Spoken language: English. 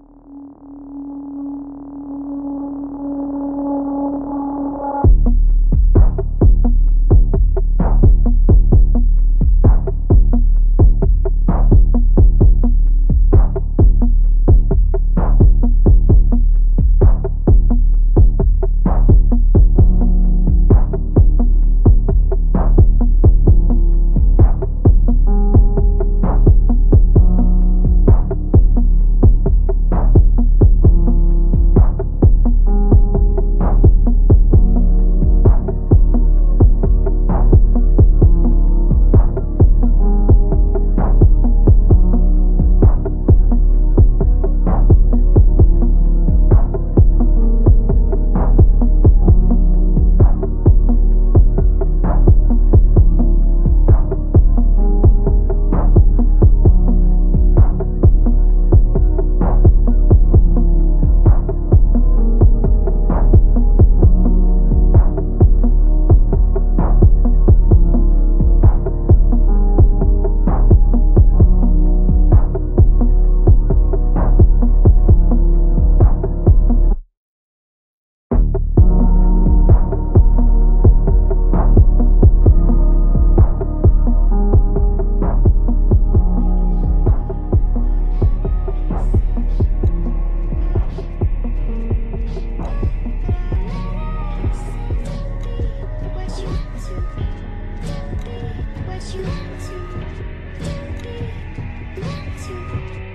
you what you want to. be, what you